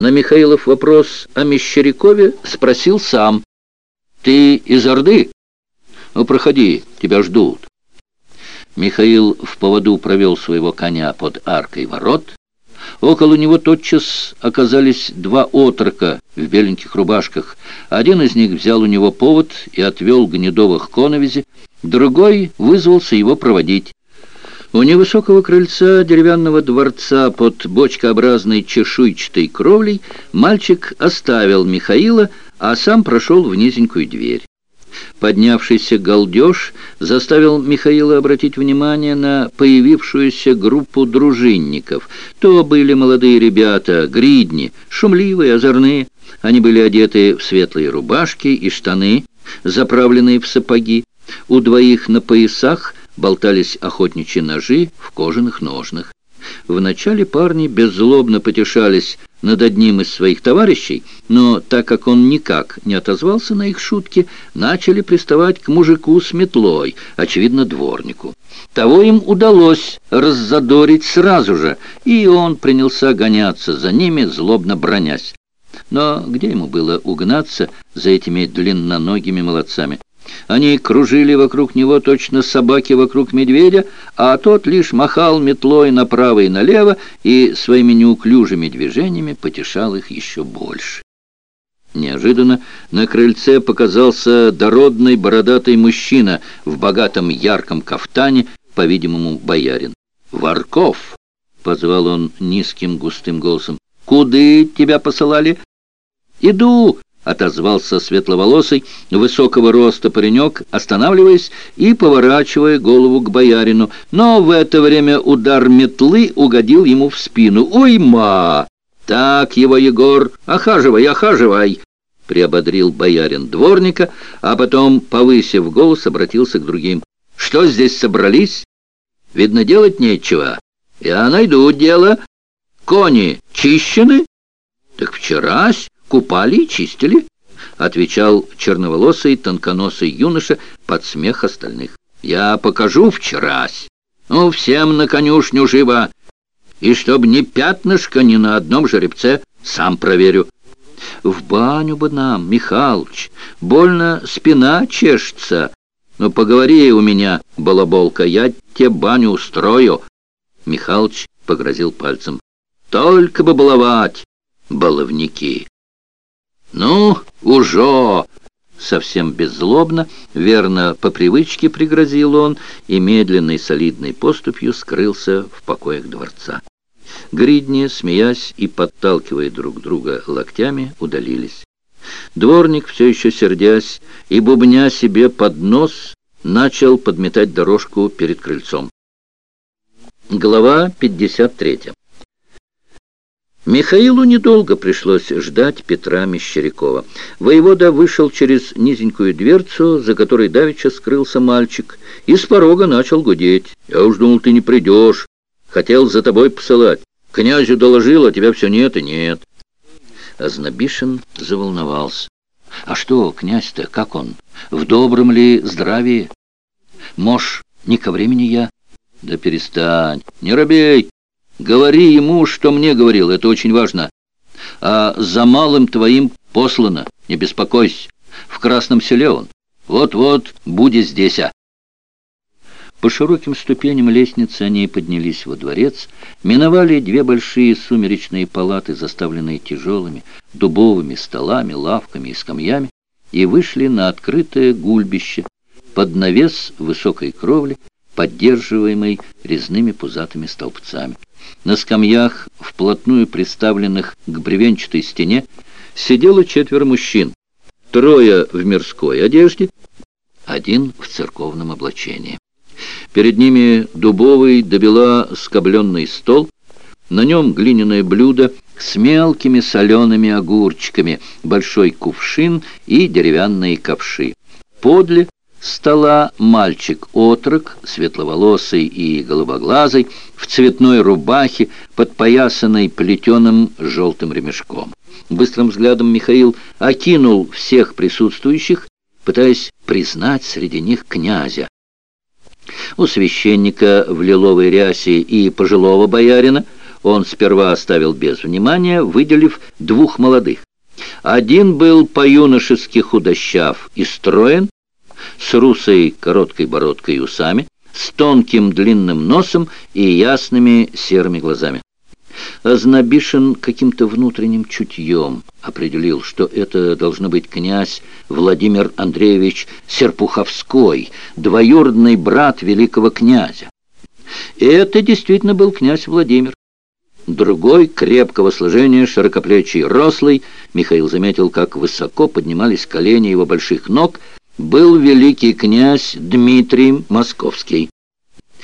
На Михаилов вопрос о Мещерякове спросил сам. «Ты из Орды? Ну, проходи, тебя ждут». Михаил в поводу провел своего коня под аркой ворот. Около него тотчас оказались два отрока в беленьких рубашках. Один из них взял у него повод и отвел Гнедовых к коновизе, другой вызвался его проводить. У невысокого крыльца деревянного дворца под бочкообразной чешуйчатой кровлей мальчик оставил Михаила, а сам прошел в низенькую дверь. Поднявшийся галдеж заставил Михаила обратить внимание на появившуюся группу дружинников. То были молодые ребята, гридни, шумливые, озорные. Они были одеты в светлые рубашки и штаны, заправленные в сапоги. У двоих на поясах болтались охотничьи ножи в кожаных ножнах. Вначале парни беззлобно потешались над одним из своих товарищей, но так как он никак не отозвался на их шутки, начали приставать к мужику с метлой, очевидно, дворнику. Того им удалось раззадорить сразу же, и он принялся гоняться за ними, злобно бронясь. Но где ему было угнаться за этими длинноногими молодцами? Они кружили вокруг него точно собаки вокруг медведя, а тот лишь махал метлой направо и налево и своими неуклюжими движениями потешал их еще больше. Неожиданно на крыльце показался дородный бородатый мужчина в богатом ярком кафтане, по-видимому, боярин. «Варков!» — позвал он низким густым голосом. «Куды тебя посылали?» «Иду!» Отозвался светловолосый, высокого роста паренек, останавливаясь и поворачивая голову к боярину. Но в это время удар метлы угодил ему в спину. «Ой, ма! Так его, Егор, охаживай, охаживай!» приободрил боярин дворника, а потом, повысив голос, обратился к другим. «Что здесь собрались? Видно, делать нечего. Я найду дело. Кони чищены? Так вчерась купали и чистили», — отвечал черноволосый тонконосый юноша под смех остальных. «Я покажу вчерась. Ну, всем на конюшню живо. И чтоб ни пятнышко ни на одном жеребце, сам проверю». «В баню бы нам, Михалыч, больно спина чешется. Ну, поговори у меня, балаболка, я тебе баню устрою». Михалыч погрозил пальцем. «Только бы баловать, баловники!» «Ну, уже!» Совсем беззлобно, верно, по привычке пригрозил он и медленной солидной поступью скрылся в покоях дворца. Гридни, смеясь и подталкивая друг друга локтями, удалились. Дворник, все еще сердясь и бубня себе под нос, начал подметать дорожку перед крыльцом. Глава 53 Михаилу недолго пришлось ждать Петра Мещерякова. Воевода вышел через низенькую дверцу, за которой давеча скрылся мальчик, и с порога начал гудеть. «Я уж думал, ты не придешь. Хотел за тобой посылать. Князю доложил, а тебя все нет и нет». Азнабишин заволновался. «А что, князь-то, как он? В добром ли здравии? Мож, не ко времени я?» «Да перестань, не робей!» Говори ему, что мне говорил, это очень важно. А за малым твоим послано, не беспокойся. В Красном селе он. Вот-вот, будет здесь, а. По широким ступеням лестницы они поднялись во дворец, миновали две большие сумеречные палаты, заставленные тяжелыми дубовыми столами, лавками и скамьями, и вышли на открытое гульбище под навес высокой кровли, поддерживаемой резными пузатыми столбцами. На скамьях, вплотную приставленных к бревенчатой стене, сидело четверо мужчин. Трое в мирской одежде, один в церковном облачении. Перед ними дубовый добела скобленный стол, на нем глиняное блюдо с мелкими солеными огурчиками, большой кувшин и деревянные ковши. Подле стола мальчик-отрок, светловолосый и голубоглазый, в цветной рубахе, подпоясанной плетеным желтым ремешком. Быстрым взглядом Михаил окинул всех присутствующих, пытаясь признать среди них князя. У священника в лиловой рясе и пожилого боярина, он сперва оставил без внимания, выделив двух молодых. Один был по-юношески худощав и строен, с русой короткой бородкой и усами, с тонким длинным носом и ясными серыми глазами. Ознобишин каким-то внутренним чутьем определил, что это должно быть князь Владимир Андреевич Серпуховской, двоюродный брат великого князя. И это действительно был князь Владимир. Другой, крепкого сложения, широкоплечий, рослый, Михаил заметил, как высоко поднимались колени его больших ног, был великий князь Дмитрий Московский.